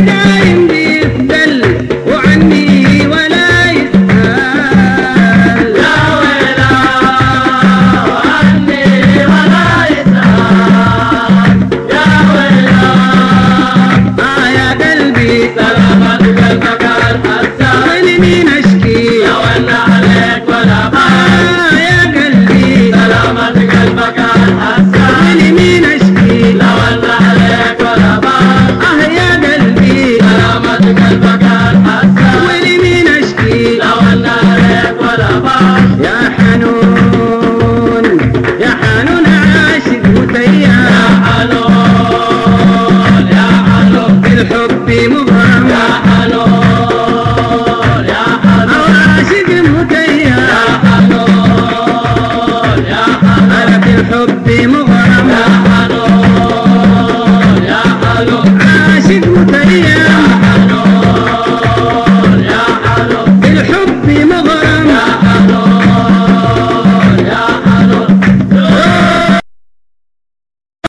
night. हब्बे